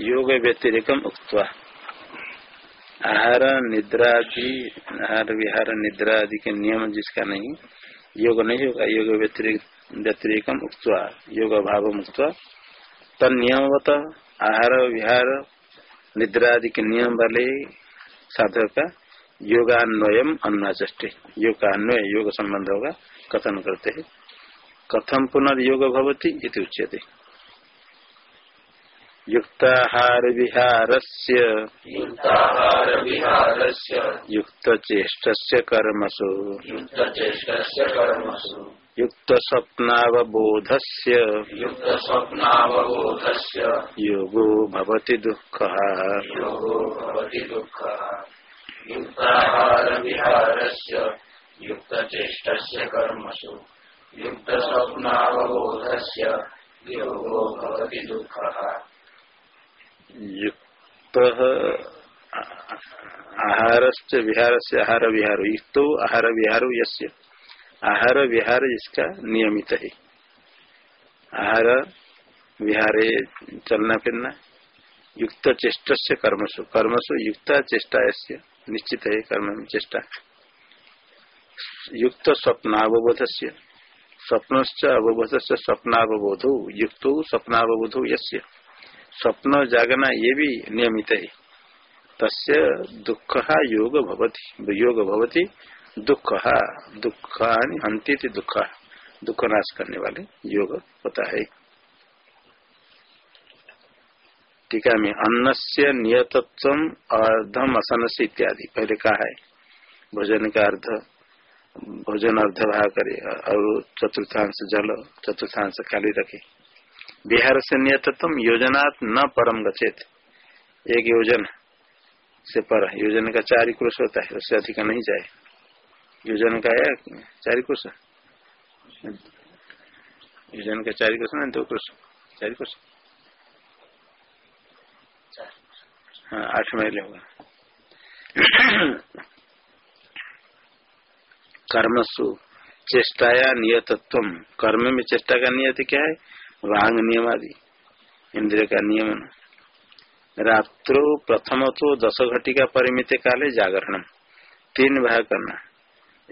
योग व्यतिरिकम उक्तवा, आहार निद्रा आदि आहार विहार निद्रा आदि के नियम जिसका नहीं, योग नहीं होगा, योग व्यतिरिकम उक्तवा, योग अभाव मुक्त तन नियमवत आहार विहार निद्रा आदि के नियम वाले साधक का योगान्वयम अन्वाचे योग का अन्वय योग संबंध होगा, कथन करते हैं। कथम पुनर्योग भवती इति उच्यते। युक्ताहार विहार युक्त चेष्ट कर्मसु युक्त स्वप्नावबोध योगो भवति दुख युक्त चेष्ट कर्मसु युक्त स्वप्नावबोध योगो भवति दुख युक्त आहार विहार से आहार विहार युक्त आहार विहार यस्य आहार विहार इसका नियमित है। आहार विहारे चलना फिरना युक्त चेष्ट से कर्मसु कर्मसु युक्त चेष्टा निश्चित है, कर्म में चेष्टा। युक्त स्वप्नावबोध से स्वप्न अवबोध से स्वप्नावबोधो, युक्त स्वप्नावबोधो यस्य। स्वप्न जागना ये भी नियमित है। तस्य दुख योग भवती योग भवती। दुख, दुखानि हंती दुख। दुख नाश करने वाले योग होता है। टीका में अन्न से नियतत्व अर्धम असन से इत्यादि। पहले कहा है, भोजन का अर्ध, भोजन अर्ध भाग करे, और चतुर्थांश जल, चतुर्थांश खाली रखे। बिहार से नियतत्व योजना न परम गचेत एक योजना से पर योजना का चार क्रोश होता है, उससे अधिक नहीं जाए। योजना का है चार क्रोश योजना का चार क्रोश दो क्रोश चार क्रोश हाँ आठ महीने होगा। कर्मसु, चेष्टाया नियतत्व। कर्म में चेष्टा का नियत क्या है? वांग नियम आदि इंद्रिय का नियमन रात्रो प्रथम तो दस घटिका परिमित काले जागरण। तीन भाग करना।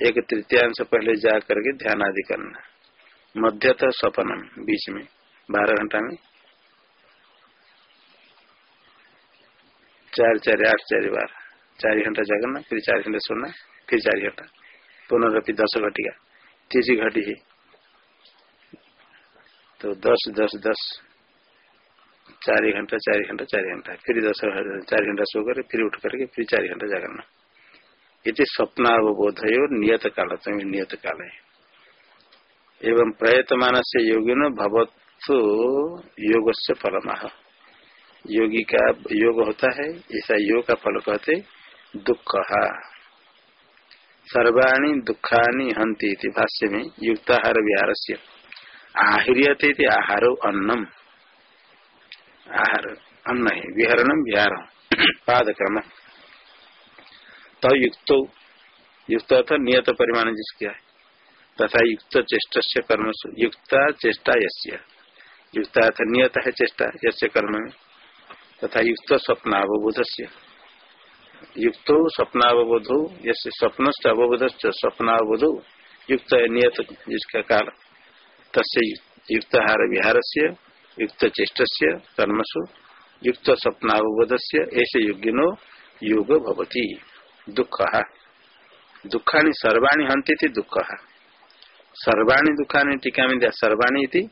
एक तृतीयांश पहले जा करके ध्यान आदि करना। मध्यतः सपनम, बीच में। बारह घंटा में। चार चार, आठ चार बार चार घंटा जागरना फिर चार घंटा सोना, फिर चार घंटा। पुनरअपि दस घटी का तीसरी घटी है। तो दस दस दस, चार घंटा चार घंटा चार घंटा, फिर दस, चार घंटा सो कर, फिर उठ करके फिर चार घंटा जागरना ये स्वप्नावबोध है और नियत काल नियत काल है। एवं प्रयतमान से योगी न योग से फलमाह योगी का योग होता है, ऐसा योग का फल कहते दुख। सर्वाणी दुखानी हंती भाष्य में युक्ताहार विहार से आहिर्यते आहारो अन्नम। आहार अन्न है विहरणम विहार पादक्रम तो युक्त। युक्त अर्थात नियत परिमाण जिसका है। तथा युक्त चेष्ट से कर्म युक्ता चेष्टा यस्य। युक्ता अर्थ नियत है चेष्टा यस्य कर्म में तथा युक्त स्वप्नावबोध से युक्त स्वप्नावबोधो यसे स्वप्न अवबोध स्वप्नावबोधो। युक्त नियत जिसका काल युक्त आहार विहार से युक्त चेष्ट से कर्मसु युक्त स्वप्नावबोध से ऐसे योगिनो योग भवती। दुख। दुखानि सर्वाणी हंती थी दुख। सर्वाणी दुखानि टीका में सर्वाणी थी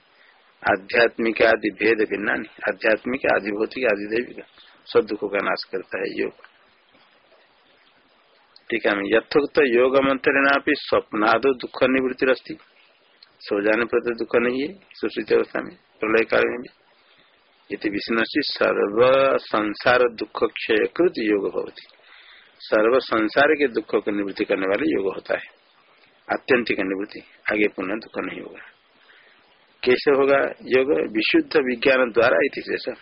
आध्यात्मिक आदि भेद भिन्ना आध्यात्मिक आदि भौतिक आदि दैविक सब दुखों का नाश करता है योग। टीका में यथोक्त योग मंत्रणा स्वप्नादो दुख निवृत्ति रस्ती सो जाने पर तो दुख नहीं है सुश्रित अवस्था में प्रलय काल में भी। ये विष्णु सर्व संसार दुख क्षय कृत योग होती सर्व संसार के दुखों की निवृत्ति करने वाले योग होता है। आत्यंतिक निवृत्ति, आगे पुनः दुख नहीं होगा। कैसे होगा योग? विशुद्ध विज्ञान द्वारा इति जैसा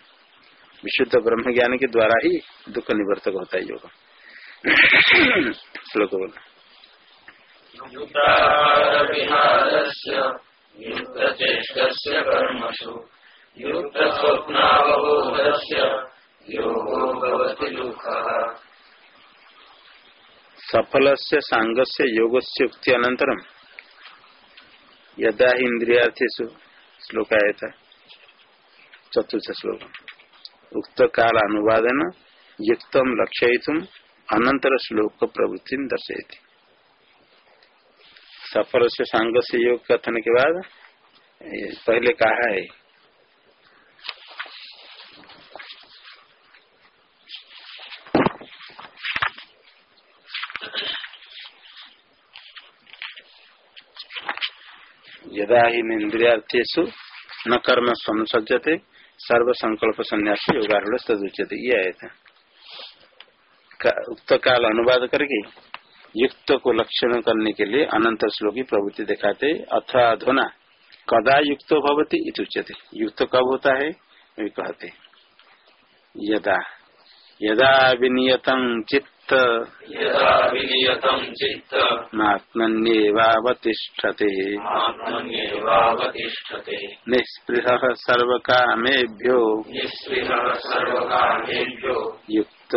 विशुद्ध ब्रह्म ज्ञान के द्वारा ही दुख निवर्तक होता है योग। श्लोक बोला। युक्ताहारविहारस्य युक्तचेष्टस्य कर्मसु। युक्तस्वप्नावबोधस्य, योगो भवति दुःखः। सफल से सांग से योग से उक्ति अनंतरम यदा इंद्रियार्थेशु श्लोक आया था चतुर्थ श्लोक उक्त काल अनुवादन युक्तम लक्ष्य अनंतर श्लोक प्रवृत्ति दर्शयती। सफल से सांग से योग कथन के बाद पहले कहा है। यदा ही इंद्रियार्थेशु न कर्म संसजते सर्व संकल्प संन्यास योगारूढ़ तदुच्यते ये आया था उक्त काल अनुवाद करके युक्त को लक्षण करने के लिए अनंत श्लोकी प्रवृत्ति दिखाते अथवा अधुना कदा युक्त भवती इतुच्यते युक्त कब होता है? वे कहते यदा। यदा विनियतम चित्त विनियतं चित्त। आत्मन्येवावतिष्ठते निःस्पृहः सर्वकामेभ्यो। युक्त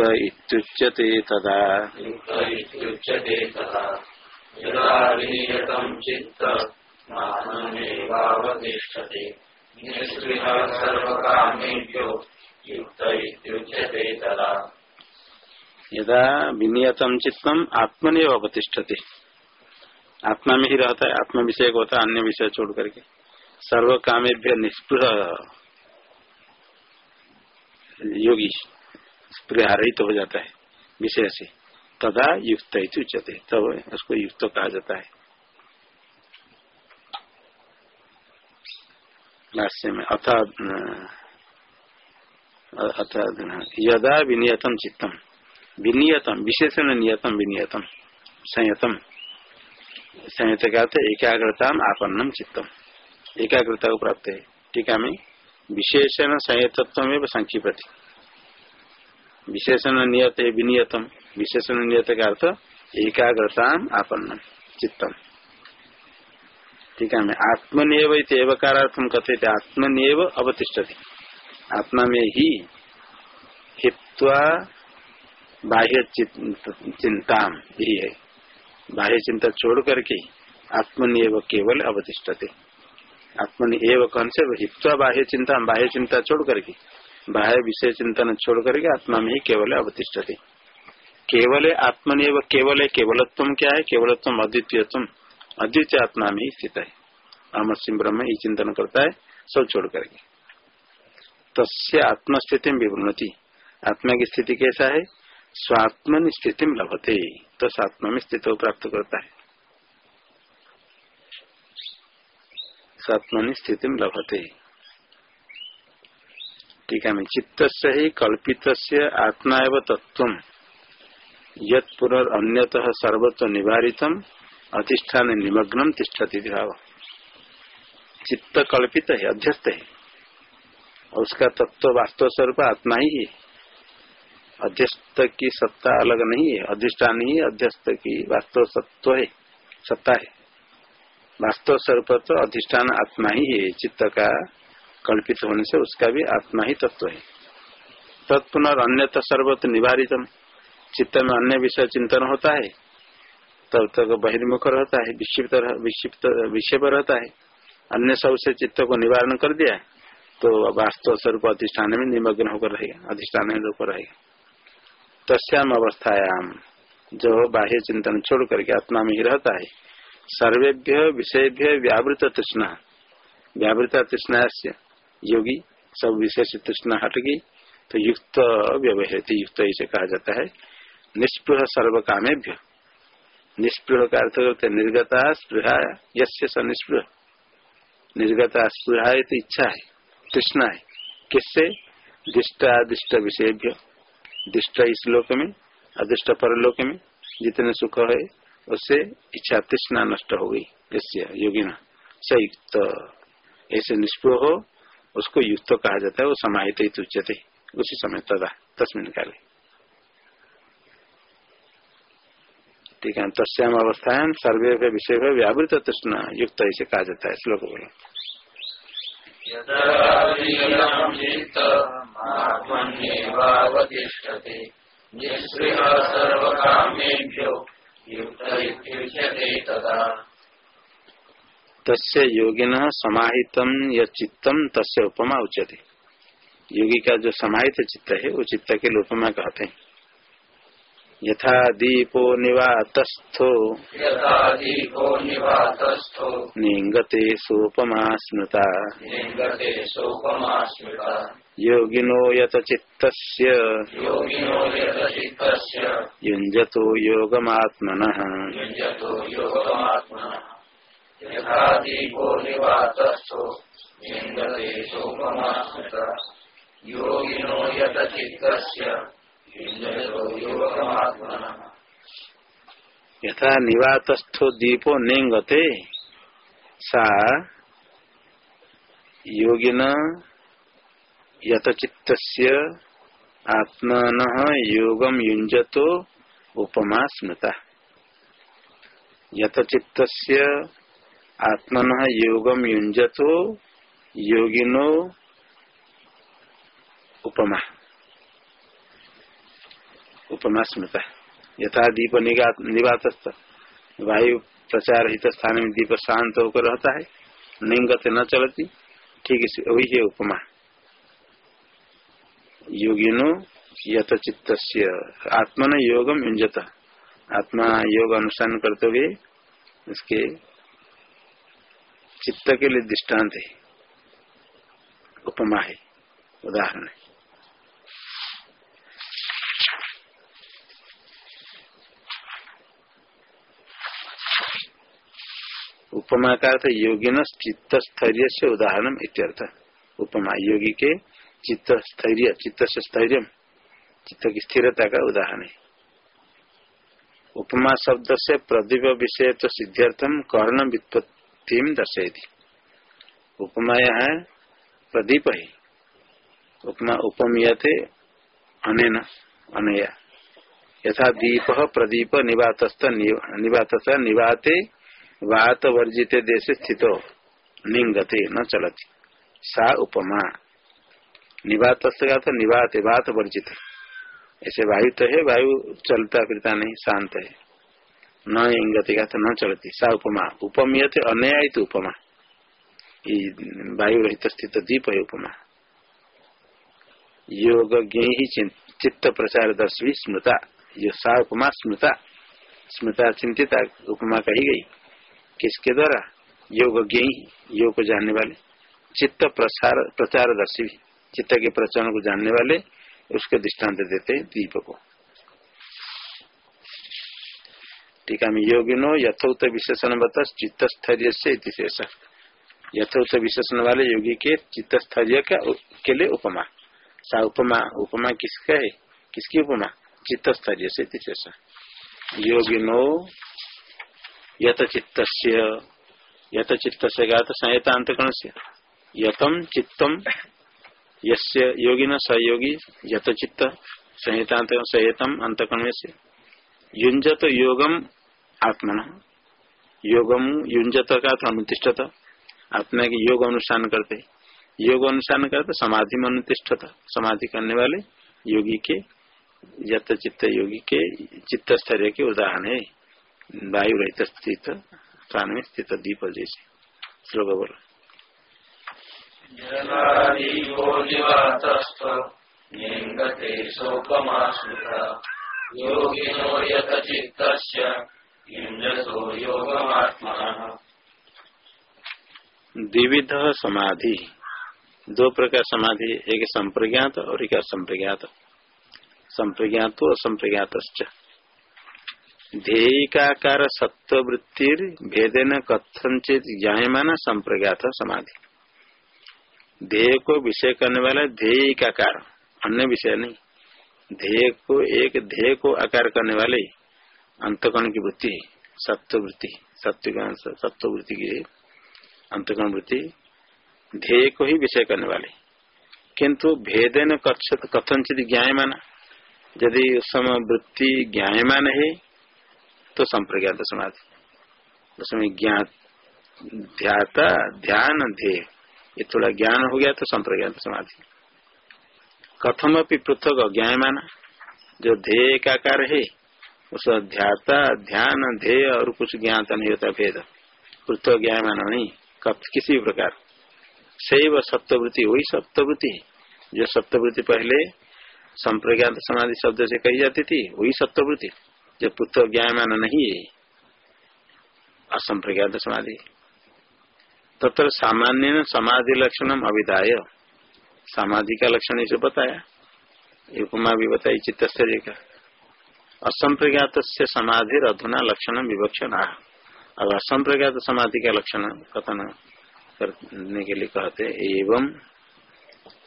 इत्युच्यते तदा। चित्त। आत्मन्येवावतिष्ठते निःस्पृहः सर्वकामेभ्यो। युक्त इत्युच्यते तदा। यदा विनियतम चित्तम आत्मनिव अवतिष्ठते आत्मा में ही रहता है आत्म विषय होता है अन्य विषय छोड़ करके सर्व कामेभ्य निष्पृह योगी स्पृह रहित हो जाता है विषय से तदा युक्त उच्चते तब उसको युक्त कहा जाता है में अथ अथ यदा विनियतम चित्तम विनियतम, विशेषण नियतम, विनियतम, संयतम। संयत का अर्थ एकाग्रता आपन्नम, चित्तम। एकाग्रता को प्राप्त है। टीका में? विशेषण संयतत्व में संक्षिपति विशेषण नियत, विनियतम। विशेषण नियत का अर्थ एकाग्रता आपन्नम, चित्तम। टीका में? आत्मनिव एवकारार्थम कथे आत्मनिव अवतिष्ठति। आत्मा में ही हित्वा बाह्य चिंता ही है। बाह्य चिंता छोड़ करके आत्मनिव केवल अवतिष्ठते। आत्मनि एव कौन से? हित्वा बाह्य चिंता बाह्य चिंता छोड़ करके। बाह्य विषय चिंतन छोड़ करके आत्मा में ही केवल अवतिष्ठते। केवल आत्मनिव केवल केवलत्व क्या है? केवलत्व अद्वितीयत्व अद्वितीय आत्मा में ही स्थित है। अमर सिंह ब्रह्म ही चिंतन करता है, सब छोड़ करके। तस्य आत्मस्थिति में विवृणती। आत्मा की स्थिति कैसा है? स्वात्मन स्थिति में लभते तो स्वात्मा में स्थित प्राप्त करता है। स्वात्मनि स्थिति लभते टीका में चित्त से ही कल्पित आत्मा एवं तत्व यद सर्वत्व निवारितम, अधिष्ठान निमग्नम तिष्ठति भाव। चित्त कल्पित है अध्यस्त है। उसका तत्व वास्तव स्वरूप आत्मा ही है। अध्यस्त की सत्ता अलग नहीं है, अधिष्ठान ही अध्यस्त की वास्तव सत्व है, सत्ता है। वास्तव स्वरूप तो अधिष्ठान आत्मा ही है, चित्त का कल्पित होने से उसका भी आत्मा ही तत्व है। तत्पुनर अन्य सर्वत्र निवारितम। चित्त में अन्य विषय चिंतन होता है, तब तक बहिर्मुख रहता है, विक्षिप्त विक्षिप्त विषय पर रहता है। अन्य सबसे चित्त को निवारण कर दिया तो वास्तव स्वरूप अधिष्ठान में निमग्न होकर रहेगा, अधिष्ठान में रहेगा। तस्याम अवस्थायाम जो बाह्य चिंतन छोड़ करके आत्मा में ही रहता है। सर्वेभ्य विषयभ्य व्यावृत तृष्णा। व्यावृता तृष्णा से योगी सबसे तृष्णा हट गई तो युक्त व्यवहित, युक्त इसे कहा जाता है। निष्पृह सर्व कामेभ्य निष्पृह का अर्थ करते निर्गता स्पृहा स निष्पृह। निर्गता स्पृहा तो इच्छा है, तृष्णा है। किससे? दिष्टादिष्ट विषय दिष्ट इस लोक में, अदृष्ट परलोक में, जितने सुख है उससे इच्छा तृष्णा नष्ट हो गई जैसे योगिना। सयुक्त। ऐसे निष्प्र हो, उसको युक्त कहा जाता है, वो समाहित ही उच्चते उसी समय तदा तस्मिन काले। ठीक है, तस्याम अवस्थाएँ सर्वे विषय व्यावृत तृष्णा, युक्त ऐसे कहा जाता है, श्लोक बोलो। आत्मन्येवावतिष्ठते। निःस्पृहः सर्वकामेभ्यो युक्त तदा। तस्य योगिन समाहितम या चित्तम तस्य उपमा उच्यते। योगी का जो समाहित चित्त है वो चित्त के लिए उपमा कहते हैं। यथा दीपो निवातस्थो। यथा दीपो निवातस्थो। निंगते सोपमा स्मृता। लिङ्गते सोपमा स्मृता। योगिनो यत चित्तस्य युञ्जतो योगमात्मनः। यथा दीपो निवातस्थो। दीपो निंगते सा योगिन यतचित्तस्य आत्मन योगम युंजतो उपमा स्मृता यतचित्तस्य आत्मन योगम युंजतो योगिनो उपमा। उपमा स्मृता यथा दीप निवातस्थ वायु प्रचार हित स्थान में दीप शांत होकर रहता है, निंगत न चलती, ठीक इस वही है उपमा। योगिनो यत चित्त आत्मन योगम युंजत आत्मा योग अनुष्ठान करते हुए उसके चित्त के लिए दृष्टांत है। उपमा है, उदाहरण है। उपमा का अर्थ योगी न चित्त स्थैर्य से उदाहरण इत्यर्थ। उपमा, योगी के चित्त स्थैर्य चित्त से स्थैर्य चित्त की स्थिरता का उदाहरण। है उपमा शब्द से प्रदीप विषय तो सिद्ध्यर्थम कर्ण वित्पत्ति दर्शयती। उपमा यहाँ प्रदीप है उपमा उपमीय थे अनेन, अनया। यथा दीप प्रदीप, निवातस्थ निवातस्थ, निवाते वात वर्जित देश स्थित निंगते न चलती। सा उपमा। निवात का तो निवात वात वर्जित ऐसे वायु तो है, वायु चलता फिरता नहीं, शांत है। न इंगति का तो न चलती, सा उपमा। उपमीय थे अन्याय तो उपमा। वायु रहित स्थित दीप है उपमा। योग ही चित्त प्रचार दर्शी स्मृता। ये सा उपमा स्मृता। स्मृता चिंतिता उपमा कही गई। किसके द्वारा? योग ज्ञ योग को जानने वाले। चित्त प्रसार प्रचार दर्शी चित्त के प्रचार को जानने वाले उसके दृष्टांत देते दीप को। टीका में योगिनो यथोक्त विशेषण बता चित्त स्थैर्य से शेष। यथोक्त विशेषण वाले योगी के चित्त स्थैर्य के लिए उपमा। सा उपमा उपमा किसका है? किसकी उपमा? चित्त स्थैर्य से शेष। योगिनो यत चित्त यत चित्त से गात संयतांतकरण से यतम चित्तम यस्य योगी न सहयोगी यत चित्त संहितांत संयतम अंतकरण से युंजत योगम आत्मन। योगम युंजत का अनुतिष्ठत। आत्मा की योग अनुष्ठान करते। योग अनुष्ठान करते समाधि में अनुतिष्ठत। समाधि करने वाले योगी के यत चित्त योगी के चित्त स्तर्य के उदाहरण। है वायु रहित स्थित स्थान में स्थित दीप जैसे। श्लोक बोलो। योगमात्मनः। द्विविध समाधि। दो प्रकार समाधि, एक संप्रज्ञात और एक असंप्रज्ञात। संप्रज्ञात और संप्रज्ञात ध्येयिकाकार सत्ववृत्तिर भेदेन कथनचित संप्रज्ञात समाधि। ध्येय को विषय करने वाला ध्येय का आकार, अन्य विषय नहीं। ध्येय को एक ध्येय को आकार करने वाले अंतकरण की वृत्ति सत्व वृत्ति सत्व सत्व वृत्ति की अंतकरण वृत्ति ध्येय को ही विषय करने वाले। किंतु भेदन कथनचित ज्ञायमान। यदि उस समय वृत्ति ज्ञायमान है तो संप्रज्ञात समाधि। उसमें ज्ञात ध्याता ध्यान ध्येय ये थोड़ा ज्ञान हो गया तो संप्रज्ञात समाधि। कथम अपनी पृथक अज्ञायमान, जो ध्येय का कार्य है उस ध्याता, ध्यान, ध्येय और कुछ ज्ञात नहीं होता भेद। पृथक ज्ञायमान नहीं, कथ किसी प्रकार। सैव सप्तवृत्ति वही सप्तवृत्ति जो सप्तवृत्ति पहले संप्रज्ञात समाधि शब्द से कही जाती थी, वही सप्तवृत्ति। जो पृथक ज्ञायमान नहीं है असंप्रज्ञात समाधि। तथा सामान्य समाधि लक्षण अभिधाय समाधि का लक्षण इसे बताया। उपमा भी बताई चित्तस्तरीय का असंप्रज्ञात से समाधि अधुना लक्षण विवक्षण। अब असंप्रज्ञात समाधि का लक्षण कथन करने के लिए कहते एवं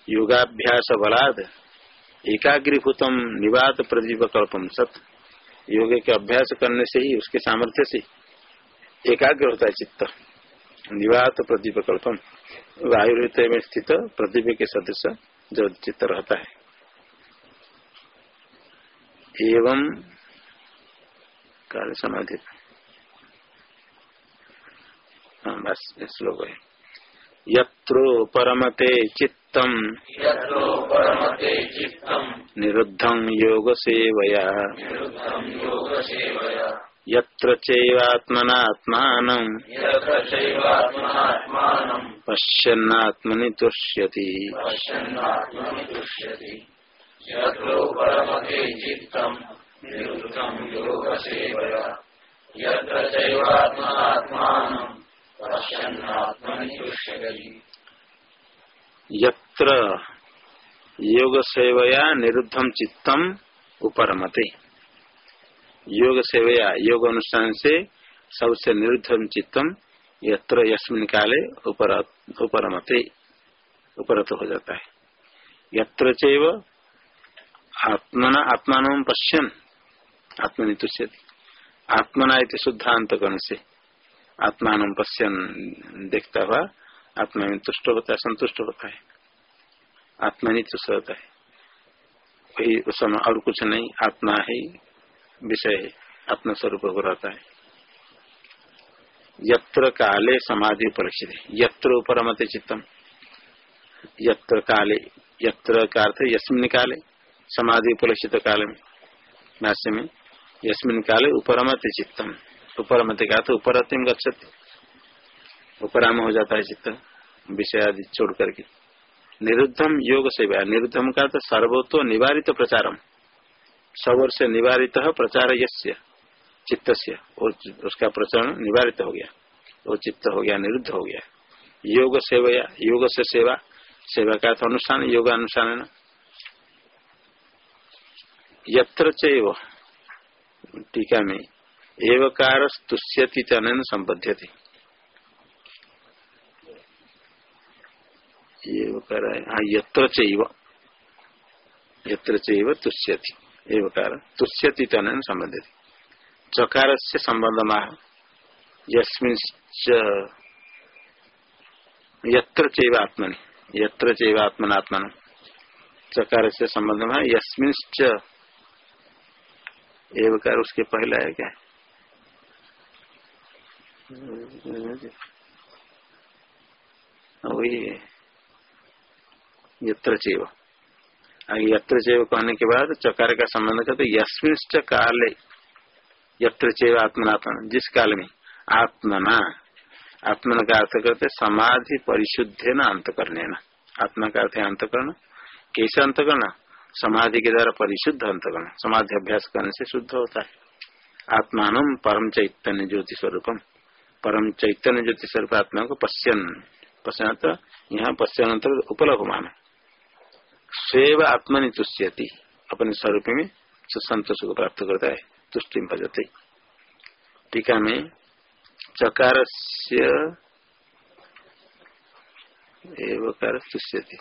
योगाभ्यास बलाद एकाग्रीभूतम निवात प्रदीप कल्पम सत। योग के अभ्यास करने से ही उसके सामर्थ्य से एकाग्र होता है चित्त। निवात प्रदीप कल्पम वायु में स्थित प्रदीप के सदस्य जो चित्त रहता है। एवं काल समाधि हाँ बस श्लोक है। यत्रो परमते चित्तम। परमते निरुद्धं योग सेवया यत्र चैवात्मनात्मानं पश्यन्नात्मनि तुष्यति। यत्र योग सेवया निरुद्धम चित्तम उपरमते। योग सेवया योग अनुष्ठान से सबसे निरुद्धम चित्तम यत्र यस्मिन काले उपर उपरमते उपरत हो जाता है। यत्र चैव आत्मना आत्मान पश्यन, आत्मनि तुष्यति। आत्मना शुद्धांत कर्ण से आत्मान पश्यन, देखता हुआ आत्मा में तुष्ट होता है, संतुष्ट होता है। आत्मा तुष्ट होता है। वही उस समय और कुछ नहीं, आत्मा ही विषय है आत्म स्वरूप हो रहता है। यत्र काले समाधि उपलक्षित यत्र उपरमते चित्तम। यत्र काले, यत्र का अर्थ यस्मिन काले, समाधि उपलक्षित काल में भाष्य में। यस्मिन काले उपरमते चित्तम। उपरमते का अर्थ उपरतिम गच्छति। उपराम हो जाता है चित्त, विषय आदि छोड़ करके। निरुद्धम योग सेवा। निरुद्धम का तो सर्वतो निवारित प्रचारम। सवर से निवारित प्रचार यस्य चित्त से उसका प्रचरण निवारित हो गया। वो चित्त हो गया, निरुद्ध हो गया। योग सेवया, योग से सेवा सेवा का अर्थ अनुष्ठान योग अनुष्ठान यत्र टीका में एवकार तुष्यति तन संबद्ध थे ये हाँ यत्र यत्र तुष्यति। एवकार तुष्यति तन संबद्ध चकार से संबंध माह यस्मिन यत्र चैव आत्मनि यत्र चैव आत्मनात्मन चकार से संबंध में यस्मिन एवकार उसके पहला है क्या? वही है। यत्र चैव। यत्र चैव कहने के बाद चकार का संबंध करते यस्मिन काले यत्र चैव आत्मनात्मन जिस काल में? आत्मना। आत्मन का अर्थ करते समाधि परिशुद्ध न अंत करने न आत्मा का अर्थ है अंत करना कैसे अंत करना समाधि के द्वारा परिशुद्ध अंत करना समाधि अभ्यास करने से शुद्ध होता है। आत्मान परम चैतन्य ज्योति स्वरूपम। परम चैतन्य ज्योति स्वरूप आत्मा को पश्यन। पश्चात तो यहाँ पश्चन उपलब्ध मान स्वेव आत्मनि तुष्यति। अपने स्वरूप में संतोष को प्राप्त करता है, तुष्टि भजते। टीका में चकार से तुष्यति।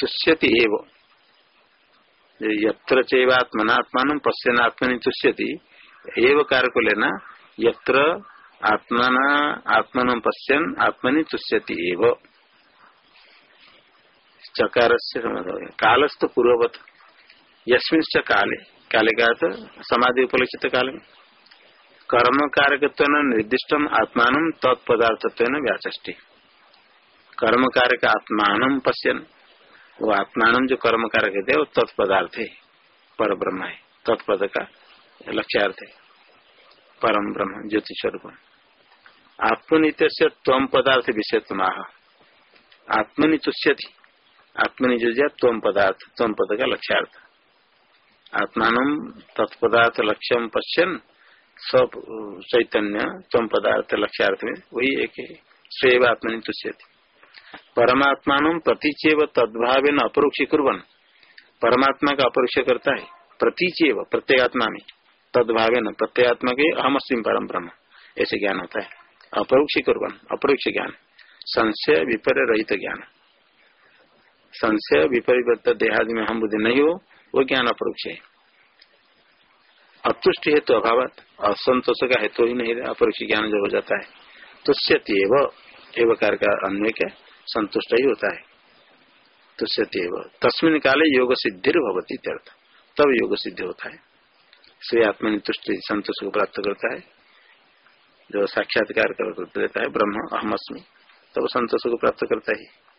तुष्यति एव। यत्र चैवात्मनात्मान पश्यन आत्मनि तुष्यति, एव कार को लेना यत्र आत्मना, आत्मन पश्यन, आत्मनि तुष्यति एव। चकार से कालस्त पूर्ववत। यस्मिन काले। काले का समाधि उपलक्षित काल। कर्म कारक निर्दिष्ट आत्मान तत्पदार्थत्व व्याचष्टि। कर्म कारक आत्मान पश्यन। वो आत्मान जो कर्म कारक है, वो तत्पदार्थ। है पर ब्रह्म है। तत्पद का लक्ष्यार्थ। है परम ब्रह्म ज्योति स्वरूप आत्मनित्य से पदार्थ विषय माह आत्मनि तुष्यति। जो तम पदार्थ तम पद का लक्ष्यार्थ आत्मान तत्पदार्थ लक्ष्यम पश्यन सब चैतन्य तम पदार्थ लक्ष्यार्थ में वही एक स्वयं आत्मनि तुष्यति परमात्मान प्रतीचेव तद्भाव अपरोक्ष कुरन परमात्मा का अपरोक्ष करता है प्रतीचेव प्रत्येगात्मा में तद्भाव प्रत्येगात्मा के अहम अस्म परम ब्रह्म ऐसे ज्ञान होता है अपरोक्ष कुरन अपरोक्ष ज्ञान संशय विपर्य रहित ज्ञान संशय, विपरीत देहादि में हम बुद्धि नहीं हो, वो ज्ञान अपरोक्ष है। अतुष्ट हेतु अभाव असंतोष का हेतु ही नहीं, अपरोक्ष ज्ञान जो हो जाता है, तुष्यति एवकार का अन्य क्या, संतुष्ट ही होता है। तुष्यति तस्मिन काले योग सिद्धि भवती त्यर्थ तब योग सिद्धि होता है। श्री आत्मा तुष्टि संतोष को प्राप्त करता है। जो साक्षात्कार कर है, ब्रह्म अहमअस्मी तब संतोष को प्राप्त करता है।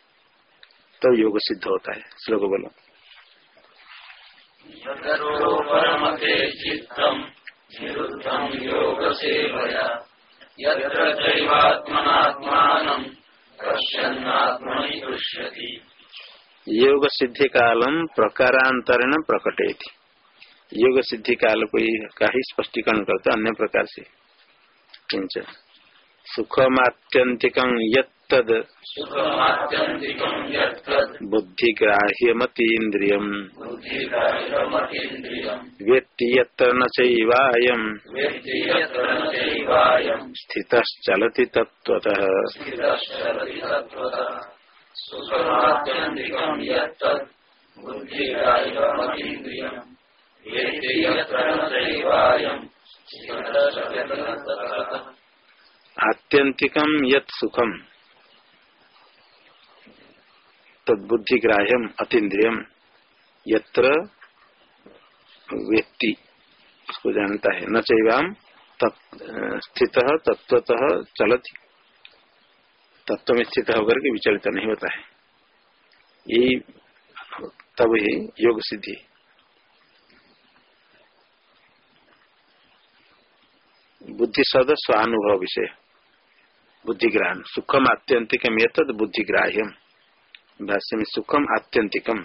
तब योग सिद्ध होता है। श्लोक बोलो। योग सिद्धि कालम प्रकारांतरण प्रकटे योग सिद्धि काल को का ही स्पष्टीकरण करते अन्य प्रकार से। किंच सुखमात्यंतिकं यत्तद्। बुद्धिग्राह्यमतीन्द्रियम्। वेत्ति यत्र न चैवायम्। स्थितश्चलति तत्त्वतः। आत्यंतिकम यत सुखम। तदबुद्धिग्राह्यम अतीन्द्रियम यत्र व्यक्ति उसको जानता है। न चैवाम स्थित तत्वतः चलती। तत्व में स्थित होकर के विचलित नहीं होता है। यही तब ही योग सिद्धि बुद्धि सद स्वानुभव विषय। बुद्धिग्राह्य सुखम आत्यंतिकम ये तद बुद्धिग्राह्यम। भाष्य में सुखम आत्यंतिकम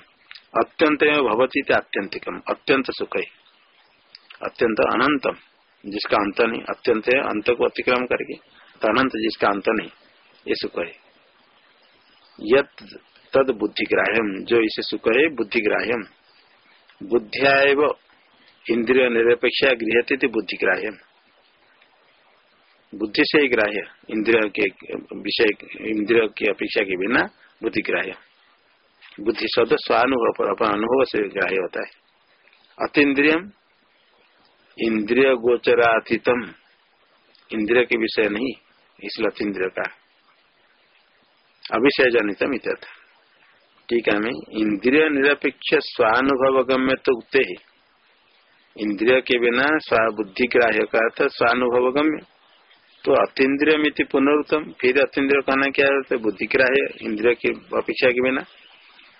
अत्यंत भवती आत्यंतिकम अत्यंत सुख। अत्यंत अनंतम जिसका अंत नहीं। अत्यंत अंत को अतिक्रम करके अनंत जिसका अंत नहीं, ये सुख है। यद तद बुद्धिग्राह्यम, जो इसे सुख है, बुद्धिग्राह्यम। बुद्धिया इंद्रिय निरपेक्षा गृहती बुद्धिग्राह्यम। बुद्धि से ग्राह्य। इंद्रिय के, विषय, इंद्रिय की अपेक्षा के बिना बुद्धि ग्राह्य बुद्धि शब्द स्वानुभव पर अपना अनुभव से ग्राह्य होता है। अतिद्रियम इंद्रिय गोचरातीतम। इंद्रिय के विषय नहीं इसलिए अतीन्द्रिय का। अभिषय जनितम ठीक है, मैं इंद्रिय निरपेक्ष स्वानुभव गम्य तो उगते ही। इंद्रिय के बिना बुद्धि ग्राह्य का अर्थ स्वानुभव गम्य तो अतीन्द्रिय मिति पुनरुत्तम फिर अतीन्द्रिय कहना क्या होता है बुद्धि ग्राह्य इंद्रिय की अपेक्षा के बिना।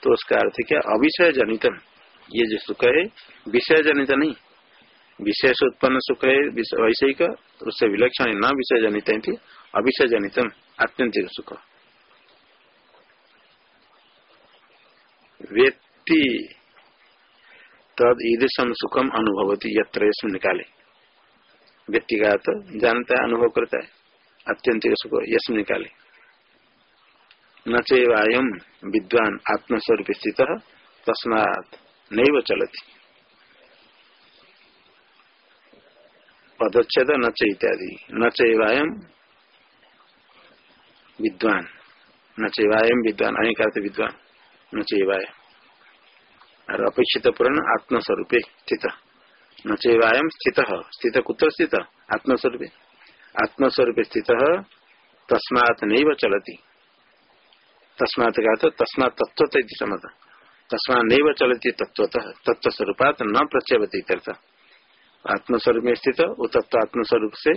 तो उसका अर्थ क्या? अविषय जनितम ये जो सुख है विषय जनित नहीं। से उत्पन्न सुख है वैसे ही उससे विलक्षण न विषय जनित है अविषय जनितम आत्यंतिक सुख। व्यक्ति तद ईदृशम सुखम अनुभवती, यत्र निकाले व्यक्तिगत जानता है अनुभव करता है। अत्यंत सुख यश निकाले। न चेवायम विद्वान आत्मस्वरूप स्थित तस्मात नहीं चलती। पदच्छेद न च इत्यादि। न चेवायम विद्वान। न चेवायम विद्वान अनेक विद्वान। न चेवाय और अपेक्षित पूर्ण आत्मस्वरूप स्थित। न चेवायम स्थित। स्थित कुत्र स्थित? आत्मस्वरूप। आत्मस्वरूप स्थित, तस्मात नहीं चलती। तस्मात का तो तत्व समझ तस्मा नहीं चलती तत्वतः तत्व स्वरूपात न प्रचवती करता आत्मस्वरूप में स्थित वो तत्व आत्मस्वरूप से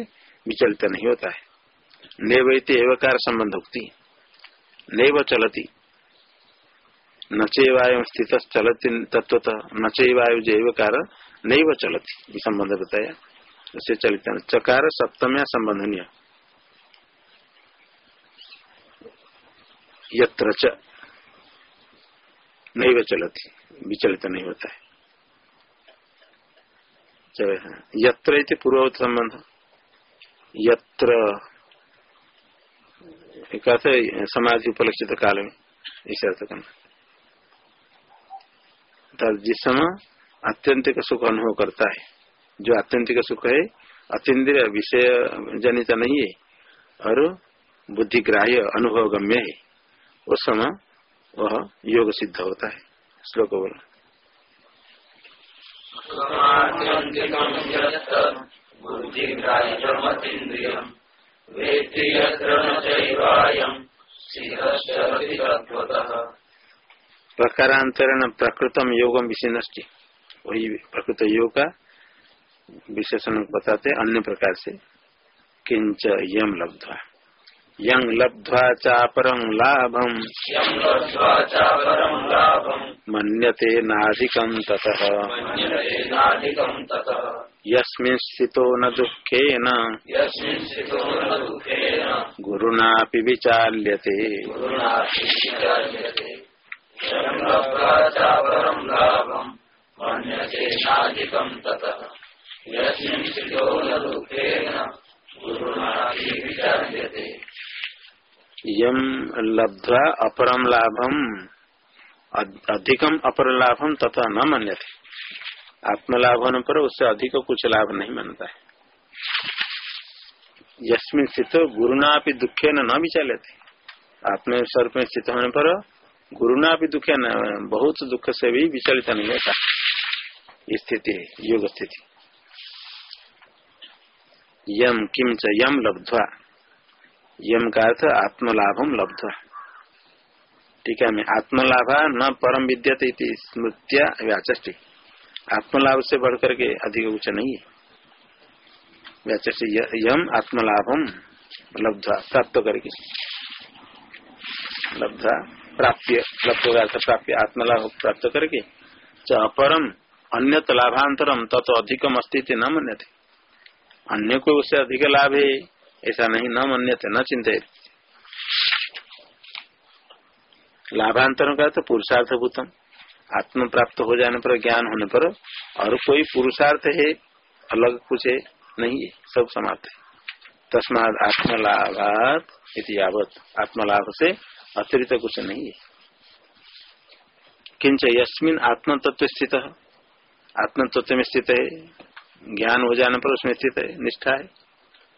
विचलित नहीं होता है। नैवती एवकार संबंध उक्ति। नैव चलती। नचे वायु स्थित, चलती तत्व नचे वायु जैव कार नहीं व चलती संबंध बताया। उसे चलित चकार सप्तम या संबंधनीय। यत्र च, नहीं चलती, विचलित नहीं होता है। यत्र पूर्ववत संबंध। यत्र समाधि उपलक्षित काल में, इस अर्थ करना जिस समय आत्यंतिक सुख अनुभव करता है। जो आत्यंतिक सुख है अतीन्द्रिय विषय जनित नहीं है और बुद्धिग्राह्य अनुभव गम्य है उस समय वह योग सिद्ध होता है। श्लोक बोला। प्रकारांतरण प्रकृतम योगम विषय वही प्रकृत योग का विशेषण बताते अन्य प्रकार से। किंच यम लब्धवा। यं लब्ध्वा चापरं लाभम् मन्यते नाधिकं ततः। यस्मिन् स्थितो न दुःखेन। गुरुणापि विचाल्यते। यम अपरम लाभम अधिकम अपर लाभम तथा न मान्य थे आत्मलाभ होने पर उससे अधिक कुछ लाभ नहीं मानता है। यस्मिन स्थित गुरुना भी दुखे न विचाले थे आत्म स्वरूप में स्थित होने पर गुरुना भी दुखे न बहुत दुख से भी विचलित नहीं होता स्थिति योग स्थिति। यम किम च यम लब्ध्वा। यम का अर्थ आत्मलाभम लब्ध ठीक है, मैं आत्मलाभ न परम विद्यते स्मृत्या व्याचष्टि आत्मलाभ से बढ़कर के अधिक कुछ नहीं है। व्याचष्टि यम आत्मलाभम लब्ध प्राप्त करके। लब्ध प्राप्य लब्ध प्राप्य, आत्मलाभ प्राप्त करके। च अपरम अन्य लाभांतरम तत् अधिकम अस्तित्व न मन थे अन्य को उससे अधिक लाभ है ऐसा नहीं, न मन्यते, न चिंतित लाभांतरों का तो पुरुषार्थ भूतम आत्म प्राप्त हो जाने पर, ज्ञान होने पर, और कोई पुरुषार्थ है, अलग कुछ है, नहीं है, सब समाप्त है। तस्माद आत्मलाभात आत्मलाभ से अतिरिक्त कुछ नहीं है। किंच यस्मिन आत्म तत्व स्थित। आत्म तत्व में स्थित है ज्ञान हो जाने पर उसमें स्थित है निष्ठा है।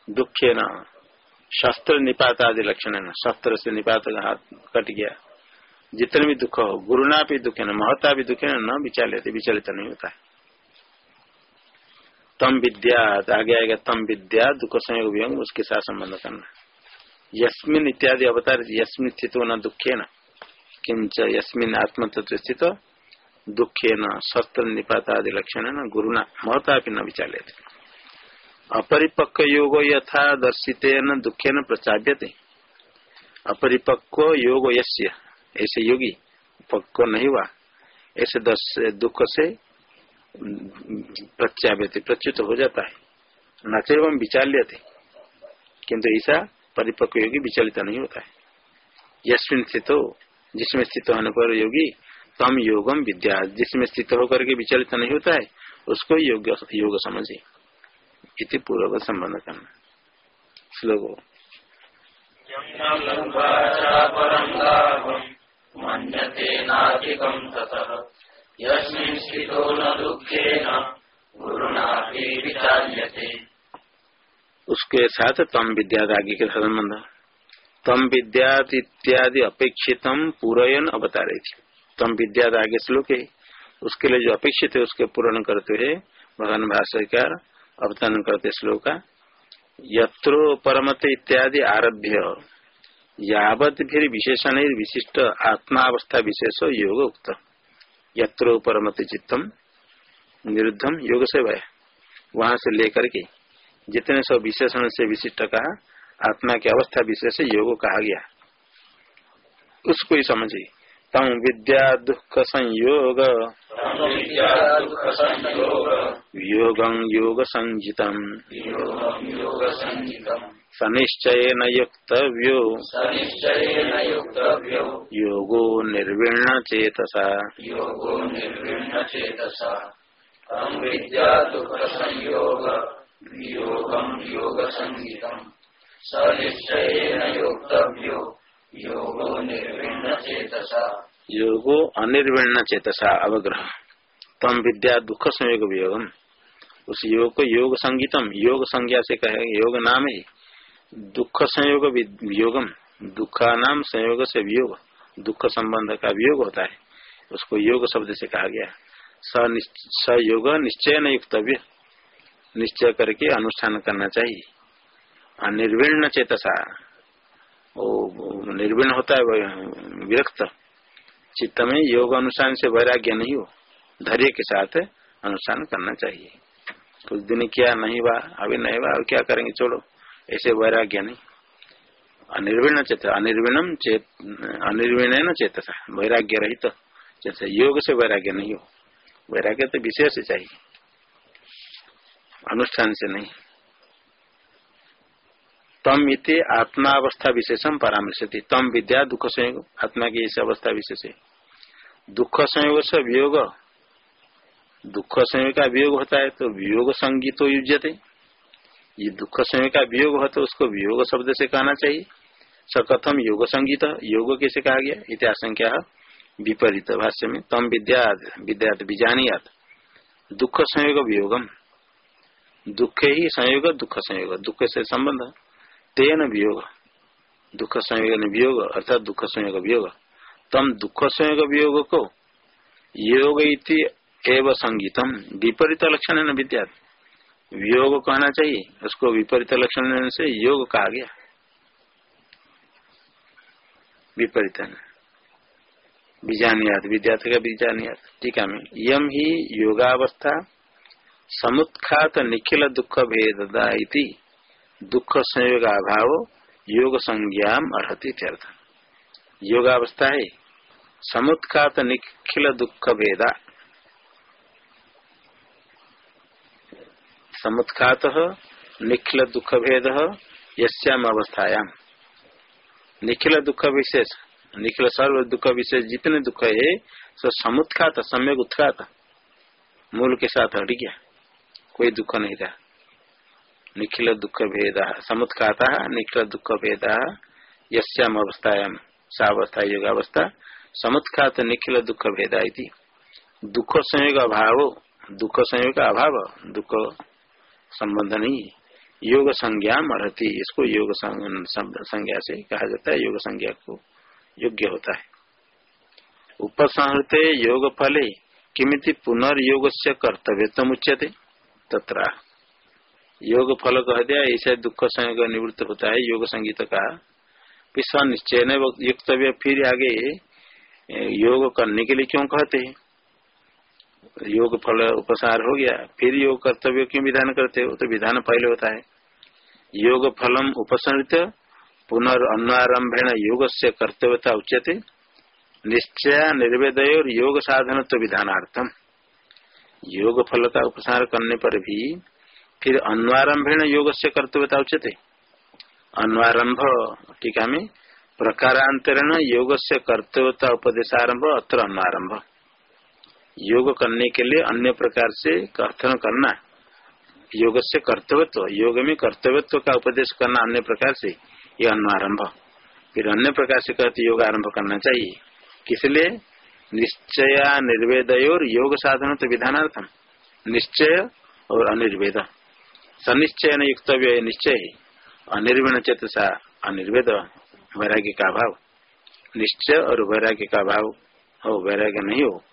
दुखे न। शस्त्र निपात आदि लक्षण है न। शस्त्र से निपात हाथ कट गया। जितने भी दुख हो गुरुना भी दुखे न महता भी दुखे न विचालित विचलित नहीं होता है। तम विद्या आगे आएगा तम विद्या दुख संयोग वियोग उसके साथ संबंध करना। यस्मिन इत्यादि अवतार यस्मिन स्थित न दुखे न। किंच यस्मिन आत्म तत्व स्थित दुखे न शस्त्र निपात आदि लक्षण न गुरुना महता न विचालित अपरिपक्व योग यथा दर्शित न दुखे न प्रचाव्यते अपरिपक्व योग ऐसे योगी, पक्व नहीं हुआ, ऐसे दुख से प्रत्याव्यते प्रच्युत हो जाता है। न एवं विचाल्य थे किन्तु ऐसा परिपक्व योगी विचलित नहीं होता है। यशमिन स्थित हो जिसमें स्थित होने पर योगी तम योगम विद्या। जिसमें स्थित होकर के विचलित नहीं होता है उसको योग योग समझे इति पूर्व संबंध करना। श्लोक उसके साथ तम विद्या आगे के संबंध तम विद्या इत्यादि अपेक्षित पूरयन अवतारे थी। तम विद्या आगे श्लोक। है उसके लिए जो अपेक्षित है, उसके पूर्ण करते हुए भगवान भाष्यकार अवतरण करते श्लोक। का यत्रो परमत इत्यादि आरभ्य। यावत फिर विशेषण विशिष्ट आत्मावस्था विशेष योग उक्त यत्रो परमत चित्तम निरुद्धम योग से वह वहाँ से लेकर के जितने सब विशेषण से विशिष्ट कहा, आत्मा की अवस्था विशेष योग कहा गया। उसको ही समझे तम विद्या दुख संयोग। योगं योग संजितम संगीतम सनिश्चयन युक्तव्यो। योगो निर्वीर्ण चेतसा। योगो योग युक्तव्यो। योगो निर्विण्ण चेतसा योगो अनिर्वीर्ण चेतसा अवग्रह। तम विद्या दुख संयोग वियोगम। उस योग को योग संगीतम, योग संज्ञा से कहे, योग नाम ही दुख संयोग वियोगम। दुख नाम संयोग से वियोग, दुख संबंध का वियोग होता है। उसको योग शब्द से कहा गया। स योग निश्चय न युक्तव्य निश्चय करके अनुष्ठान करना चाहिए। अनिर्वीर्ण चेतसा वो निर्वीण होता है विरक्त। चित्त में योग अनुष्ठान से वैराग्य नहीं हो। धैर्य के साथ अनुष्ठान करना चाहिए। कुछ दिन किया नहीं हुआ अभी नहीं और क्या करेंगे? छोड़ो ऐसे वैराग्य नहीं। अनिर्वीण चेत अनिर्वीणम चेत अनिर्वीण चेतसा वैराग्य रहित। तो, जैसे योग से वैराग्य नहीं हो। वैराग्य तो से चाहिए। अनुष्ठान से नहीं। तम इति आत्मावस्था विशेषम परामर्शति तम विद्या, दुख संयोग, आत्मा की इस अवस्था विशेष है। दुख संयोग से वियोग। दुख संयोग का वियोग होता है तो वियोग संगीत युजते ये दुख संयोग का वियोग हो तो उसको वियोग शब्द से कहना चाहिए। सकथम योग संगीत, योग कैसे कहा गया? इति आशंका विपरीत भाष्य में। तम विद्या विद्या बीजानियात। दुख संयोग वियोगम। दुख ही संयोग, दुख संयोग। दुख से संबंध। तेन वियोग, दुख संयोग वियोग, अर्थात दुख संयोग वियोग। तम दुख संयोग वियोग को योग इति एवं संगीतम, विपरीत लक्षण न विद्या। वियोग कहना चाहिए, उसको विपरीत लक्षण से योग कहा गया। विपरीत बीजानियात, विद्यार्थी का बीजानियात टीका में। यम ही योगावस्था, समुत्खात निखिल दुख भेददा इति। दुख, संयोग, अभाव, योग संज्ञा अर्ति अर्थ योगावस्था है। समुत्खात, निखिल, दुख भेदा समुत्खात निखिल, दुख, भेद यश्याम अवस्थायाम। निखिल, दुख, विशेष। निखिल, सर्व दुख, विशेष, जितने दुख है सो समुत्खात, सम्यक उत्खात। मूल के साथ हट गया। कोई दुख नहीं था। निखिल दुख भेद समुत्ता निखिल दुख भेद यश्याम अवस्थायाम सावस्था योगावस्था समुत्खात निखिल दुख भेद दुख संयोग अभाव, दुख संयोग अभाव, दुख संबंध नहीं योग संज्ञा मरती इसको योग संज्ञा से कहा जाता है, योग संज्ञा को योग्य होता है। उपसंहते योग फले, किमित पुनर्योग से कर्तव्य उच्यते तथा योग फल कह दिया ऐसे दुख संयोग निवृत्त होता है, योग संगीत का। फिर निश्चय न फिर आगे योग करने के लिए क्यों कहते हैं? योग फल उपसार हो गया, फिर योग कर्तव्य क्यों विधान करते हो? तो विधान पहले होता है। योग फलम उपसरित पुनर्अन्वारंभेण योग से कर्तव्यता उच्यते। निश्चय, निर्वेदय और योग साधन तो विधानार्थम। योग फल का उपसार करने पर भी फिर अन्वारंभेण योग से कर्तव्यता उचित अन्वारंभ टीका में प्रकारांतरण योग से कर्तव्यता उपदेशारंभ अत्र अन्वारंभ योग करने के लिए अन्य प्रकार से कथन करना। योग से कर्तव्यत्व, योग में कर्तव्यत्व का उपदेश करना अन्य प्रकार से, ये अन्वारंभ फिर अन्य प्रकार से कहते योग आरंभ करना चाहिए। किस लिए? निश्चय निर्वेदय और योग साधन तो विधानार्थम निश्चय और अनिर्वेद। सनिश्चय न युक्तव्य निश्चय। अनिर्विण चेतसा अनिर्वेद वैराग्य का अभाव निश्चय और वैराग्य का अभाव हो वैराग्य नहीं हो,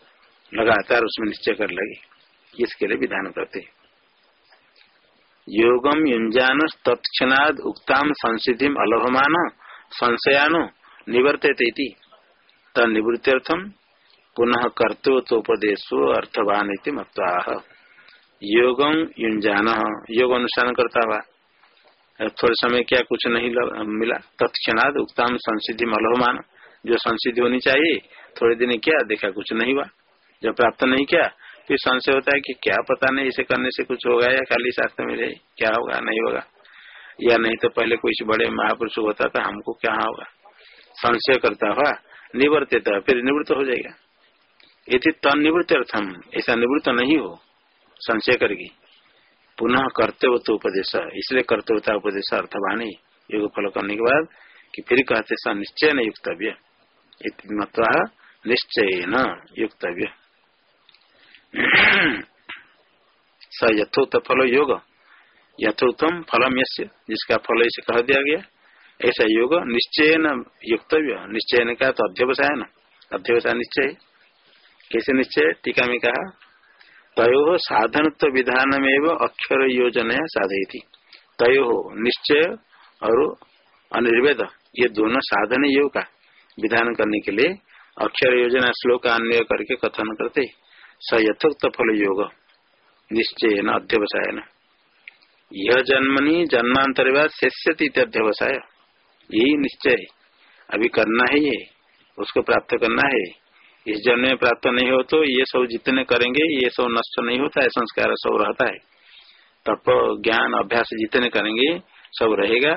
लगातार उसमें निश्चय कर लगे। इसके लिए विधान करते योगम युंजान तत्क्षणाद उक्ताम संसिधि अलोभमान, संशयानो निवर्तित तनिवृत्त्यर्थम पुनः कर्तव्योपदेशो अर्थवान मत्वाह। योगम युंजान योग अनुष्ठान करता हुआ थोड़े समय क्या कुछ नहीं लग, मिला? तत्क्षणाद उक्ताम संसिधि मलोहमान। जो संसिधि होनी चाहिए थोड़े दिन क्या देखा कुछ नहीं हुआ? जब प्राप्त नहीं किया फिर संशय होता है कि क्या पता नहीं इसे करने से कुछ होगा या खाली शास्त्र में क्या होगा नहीं होगा। या नहीं तो पहले कोई बड़े महापुरुष होता था हमको क्या होगा। संशय करता हुआ निवर्तित फिर निवृत्त हो जाएगा। यदि तनिवृत्त अर्थम ऐसा निवृत्त नहीं हो। संशय करके पुनः कर्तव्य तो उपदेश। इसलिए कर्तव्यता उपदेश अर्थवाणी, योग फल करने के बाद कि फिर कहते स निश्चय न युक्तव्य। मत्वा निश्चय न युक्तव्य। स यथोक्त फल योग। यथोत्तम फलम यस्य, जिसका फल इसे कह दिया गया। ऐसा योग निश्चय न युक्तव्य। निश्चय ने कहा तो अध्यवसाय न। अध्यवसाय निश्चय। कैसे निश्चय? टीका में कहा तयो साधनत्व विधान में अक्षर योजना साधय थी तयो निश्चय और अनिर्वेद, ये दोनों साधन योग का विधान करने के लिए अक्षर योजना श्लोक अन्य करके कथन करते स यथोक्त फल योग निश्चय न अध्यवसाय न यह जन्मनी जन्मांतर शेष्यति अध्यवसाय यही निश्चय अभी करना है ये, उसको प्राप्त करना है। इस जन्म में प्राप्त नहीं हो तो ये सब जितने करेंगे, ये सब नष्ट नहीं होता है संस्कार सब रहता है। तप ज्ञान, अभ्यास जितने करेंगे, सब रहेगा।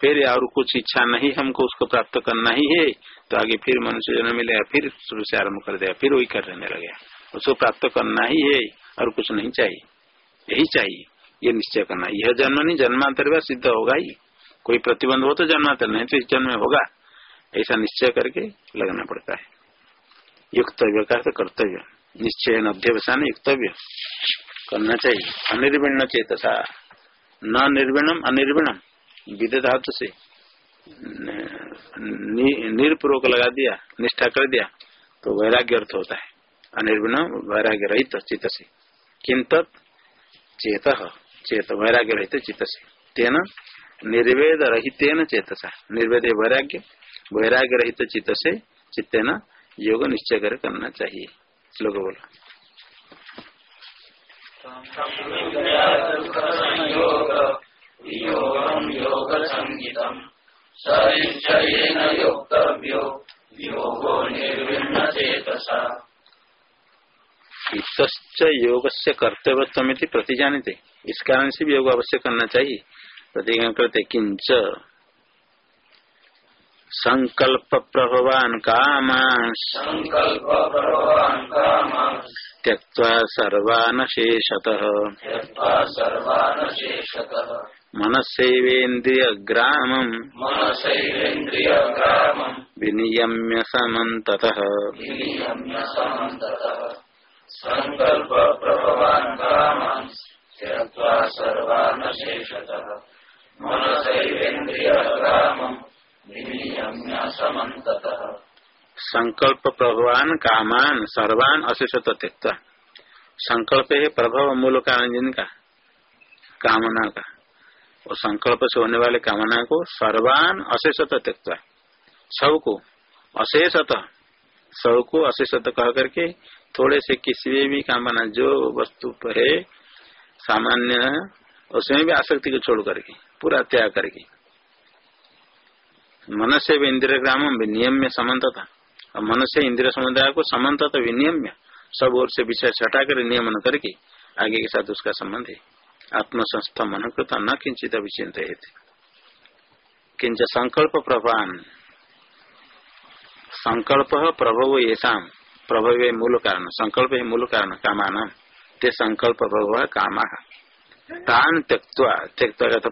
फिर और कुछ इच्छा नहीं हमको उसको प्राप्त करना ही है तो आगे फिर मनुष्य जन्म मिलेगा फिर शुरू से आरंभ कर देगा, फिर वही कर रहने लगेगा उसको प्राप्त करना ही है, और कुछ नहीं चाहिए। यही चाहिए, ये निश्चय करना। यह जन्म नहीं, जन्मांतर सिद्ध होगा ही। कोई प्रतिबंध हो तो जन्मांतर, नहीं तो इस जन्म में होगा। ऐसा निश्चय करके लगना पड़ता है। युक्तव्य का कर्तव्य। निश्चय अध्यवसान युक्तव्य। करना चाहिए। अनिर्विण चेतसा। न निर्विणम, अनिर्विणम। विध धातु से निरपूर्वक लगा दिया, निष्ठा कर दिया तो वैराग्य अर्थ होता है। अनिर्विण, वैराग्य रहित चित्त से किंत चेत चेत, वैराग्य रहित चित्त से तेन निर्वेद रहित चेतसा। निर्वेद वैराग्य वैराग्य रहित चित्त से चित्तेन योग निश्चय कर करना चाहिए। श्लोक बोलो। चेतसा योग से कर्तव्य प्रति जानते इस कारण से भी योग अवश्य करना चाहिए। प्रतिज्ञा करते किंच संकल्प प्रभवान काम काम त्यक्त्वा सर्वान शेषतः त्यक्त्वा सर्वान शेषतः मनसैवेन्द्रिय ग्रामम् मनसैवेन्द्रिय ग्रामम् विनियम्य विनियम्य संकल्प प्रभवान् कामान् त्यक्त्वा सर्वान् शेषतः मनसैवेन्द्रिय ग्रामम् विनियम्य समन्ततः संकल्प प्रभवान कामान सर्वान अशेषत त्यक्ता संकल्प है प्रभव मूल कारण जिनका कामना का। और संकल्प से होने वाले कामना को सर्वान अशेषत त्यक्ता सबको अशेषत सबको अशेषत कह करके थोड़े से किसी भी कामना जो वस्तु है सामान्य उसमें भी आसक्ति को छोड़ करके, पूरा त्याग करके। मनुष्य भी इंद्रिय ग्राम विनियम्य समन्तता। और मनुष्य इंद्रिय समुदाय को समन्तता विनियम्य सब ओर से विषय छटा कर नियमन करके आगे के साथ उसका संबंध है। आत्मसंस्था मन न किंचित अभिचिंत किंच संकल्प प्रभान। संकल्प प्रभव येषा, प्रभव मूल कारण। संकल्प है मूल कारण, कामान। ते संकल्प प्रभव कामा। तान त्यक्वा त्यक्ता का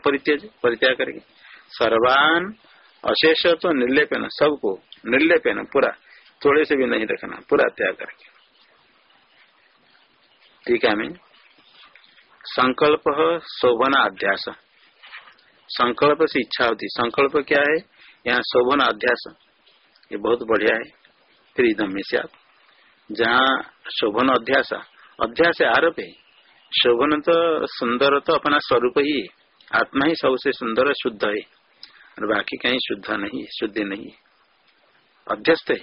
परित्याग करके सर्वान अशेष तो निर्लेपन सबको निर्लेपन पूरा थोड़े से भी नहीं रखना पूरा त्याग करके ठीक है मैं संकल्प शोभन अध्यास संकल्प से इच्छा होती संकल्प क्या है यहाँ शोभन अध्यास ये बहुत बढ़िया है फिर इधम में से आप जहाँ शोभन अध्यास अध्यास आरोप है शोभन तो सुंदर तो अपना स्वरूप ही है आत्मा ही सबसे सुंदर शुद्ध है और बाकी कहीं शुद्ध नहीं शुद्ध नहीं। अध्यस्त है।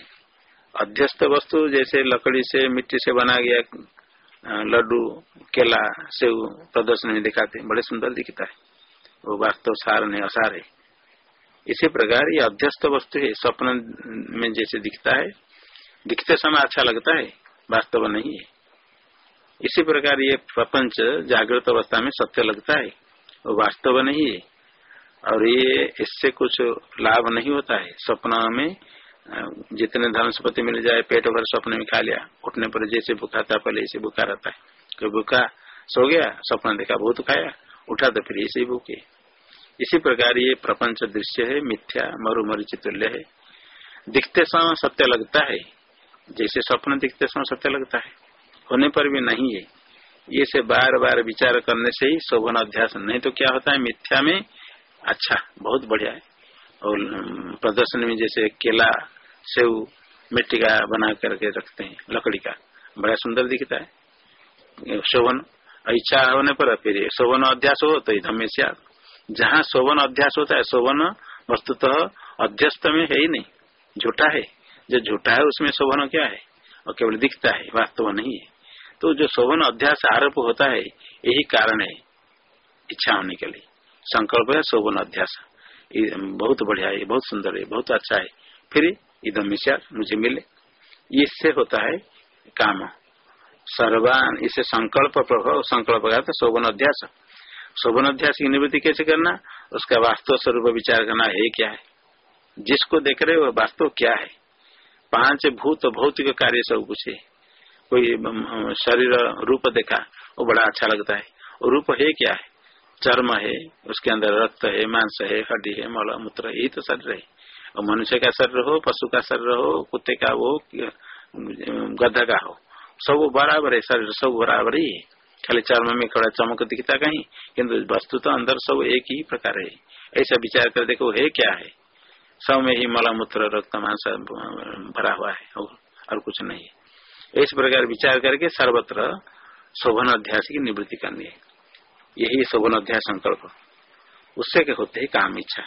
अध्यस्त वस्तु जैसे लकड़ी से, मिट्टी से बना गया लड्डू, केला सेव प्रदर्शन में दिखाते। बड़े सुंदर दिखता है। वो वास्तव सार नहीं, असार है। इसी प्रकार ये अध्यस्त वस्तु है। स्वप्न में जैसे दिखता है, दिखते समय अच्छा लगता है। वास्तव नहीं है। इसी प्रकार ये प्रपंच जागृत अवस्था में सत्य लगता है। वो वास्तव नहीं है। और ये इससे कुछ लाभ नहीं होता है। स्वप्न में जितने धन संपत्ति मिल जाए, पेट भर स्वप्न में खा लिया, उठने पर जैसे भूखा था, पहले ऐसे भूखा रहता है। कोई भूखा सो गया स्वप्न देखा, बहुत खाया, उठा तो फिर ऐसे ही भूखे। इसी प्रकार ये प्रपंच दृश्य है, मिथ्या मरुमरिच तुल्य है। दिखते समय सत्य लगता है। जैसे स्वप्न दिखते समय सत्य लगता है। होने पर भी नहीं है। ये से बार बार विचार करने से ही शोभन अध्यास। नहीं तो क्या होता है, मिथ्या में अच्छा बहुत बढ़िया है। और प्रदर्शन में जैसे केला, सेव मिट्टी का बना करके रखते हैं, लकड़ी का। बड़ा सुंदर दिखता है। शोभन, इच्छा होने पर फिर शोभन अध्यास हो तो इधम में जहाँ शोभन अध्यास होता है, शोभन वस्तुतः अध्यस्त में है ही नहीं। झूठा है। जो झूठा है, उसमें शोभन क्या है? और केवल दिखता है, वास्तव नहीं है। तो जो शोभन अध्यास आरोप होता है, यही कारण है इच्छा होने के लिए। संकल्प है शोभन अध्यास बहुत बढ़िया है बहुत सुंदर है बहुत अच्छा है। फिर इधम मिश्या मुझे मिले। इससे होता है काम। सर्वान, इसे संकल्प प्रभाव संकल्प का तो शोभन अध्यास शोभन अध्यास की निवृत्ति कैसे करना? उसका वास्तव स्वरूप विचार करना, है क्या है? जिसको देख रहे हो वास्तव क्या है? पाँच भूत, भौतिक कार्य सब कुछ है। कोई शरीर, रूप देखा, वो बड़ा अच्छा लगता है। वो रूप है क्या है? चर्म है, उसके अंदर रक्त है, मांस है, हड्डी है, मल, मूत्र यही तो शरीर है। और मनुष्य का शरीर हो, पशु का शरीर हो, कुत्ते का हो, गधा का हो, सब बराबर है, शरीर सब बराबर ही है। खाली चर्म में थोड़ा चमक दिखता कहीं किन्तु वस्तु तो अंदर सब एक ही प्रकार है। ऐसा विचार कर देखो, है क्या है? सब में ही मलमूत्र रक्त, मांस, भरा हुआ है और कुछ नहीं है। इस प्रकार विचार करके सर्वत्र शोभन अध्यास की निवृत्ति करनी है। यही शोभन अध्याय संकल्प। उससे के होते है काम इच्छा।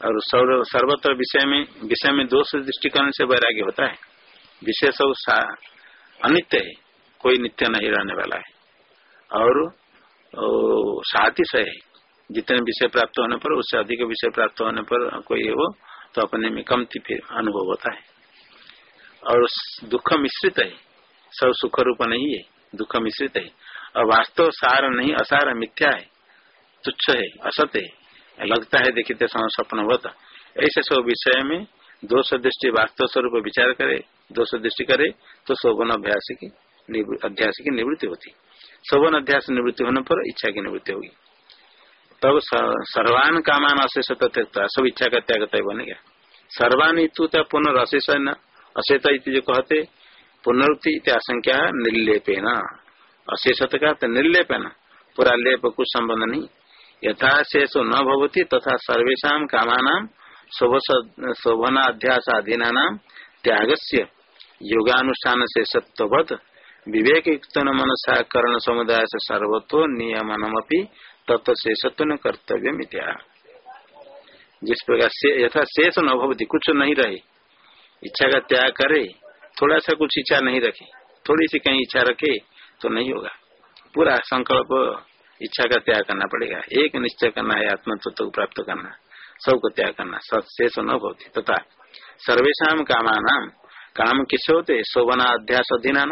और सर्वत्र विषय में विषय में दोष दृष्टिकोण से वैराग्य होता है। विषय सब अनित्य है, कोई नित्य नहीं रहने वाला है। और सातिश है, जितने विषय प्राप्त होने पर, उससे अधिक विषय प्राप्त होने पर कोई हो तो अपने में कम फिर अनुभव होता है। और दुख मिश्रित है, सब सुख रूप नहीं है, दुख मिश्रित है। वास्तव सार नहीं, असार मिथ्या है, तुच्छ है असत है। लगता है देखते समय स्वप्न होता ऐसे सब विषय में दोष दृष्टि वास्तव स्वरूप विचार करे, दोष दृष्टि करे तो शोभन अभ्यास की अध्यास की निवृत्ति होती। शोभन अध्यास निवृत्ति होने पर इच्छा की निवृत्ति होगी। तब सर्वान कामान अशेष त्यक्ता सब इच्छा का त्याग तय बनेगा सर्वान इतु पुनर्शेष अशेष जो कहते, पुनरुक्ति आशंका निर्लेपे न अशेषत का निर्लेप न पूरा लेप कुछ संबंध नहीं। यथा शेष न भवती, तथा सर्वेशा कामान शोभनाध्यास आधीना त्याग से योगानुष्ठान से सत्वत विवेक युक्त मनसा समुदाय से सर्वत्व नियमनम तत्व शेषत्व कर्तव्य मित्या जिस प्रकार से यथा शेष न भवती, कुछ नहीं रहे। इच्छा का त्याग करे, थोड़ा सा कुछ इच्छा नहीं रखे। थोड़ी सी कहीं इच्छा रखे तो नहीं होगा। पूरा संकल्प, इच्छा का त्याग करना पड़ेगा। एक निश्चय करना है आत्म तत्व को प्राप्त करना। सबको त्याग करना। शेष न भवती। तथा सर्वेशा कामान, काम किस होते? शोभना अध्यास अधीना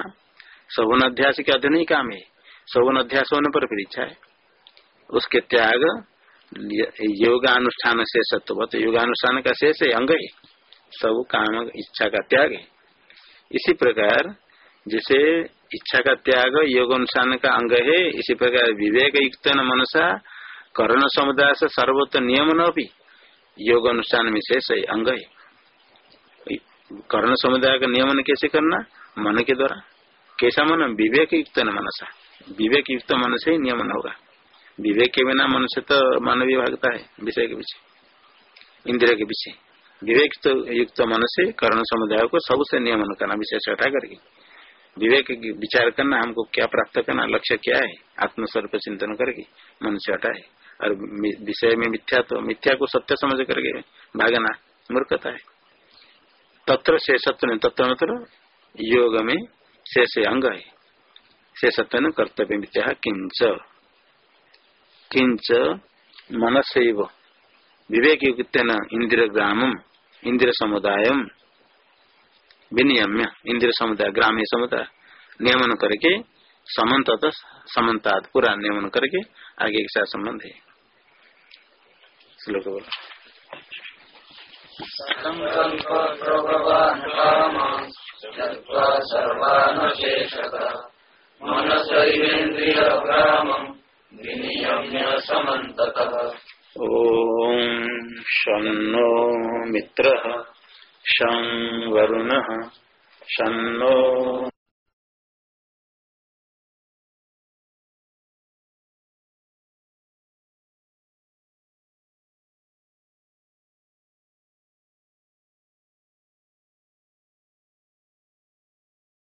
सवन अध्यास के अध्ययन ही काम है। सवन अध्यास होने पर फिर इच्छा है। उसके त्याग, योगानुष्ठान से तो योगानुष्ठान का शेष है, अंग सब काम, इच्छा का त्याग है। इसी प्रकार, जैसे इच्छा का त्याग योग अनुष्ठान का अंग है इसी प्रकार विवेक युक्त न मनसा कर्ण समुदाय से सर्वोत्त नियम न योग अनुष्ठान में शेष है अंग है कर्ण समुदाय का नियमन कैसे करना? मन के द्वारा। कैसा मन? विवेक युक्त न मनसा विवेक युक्त मन से ही नियमन होगा। विवेक के बिना मन से तो मानवीय भागता है, विषय के पीछे। इंद्रिय के पीछे। विवेक युक्त मन से कर्ण समुदाय को सबसे नियमन करना से हटा करके। विवेक विचार करना, हमको क्या प्राप्त करना, लक्ष्य क्या है? आत्मस्वरूप चिंतन करके मन से हटाए। और विषय में मिथ्या तो मिथ्या को सत्य समझ करके भागना मूर्खता है। तत्र सत्य तत्व मतलब योग में शेष अंग है। शेषत्व कर्तव्य मित्या किंच। किंच मनस विवेक युक्त इंद्र ग्राम इंद्र समुदाय विनियम्य इंद्रिय समुदाय ग्रामीण समुदाय नियमन करके समन्त समन्तात पूरा नियमन करके आगे के साथ संबंध है। श्लोक बोलो। ओम शन्नो मित्र। शं वरुण शन्नो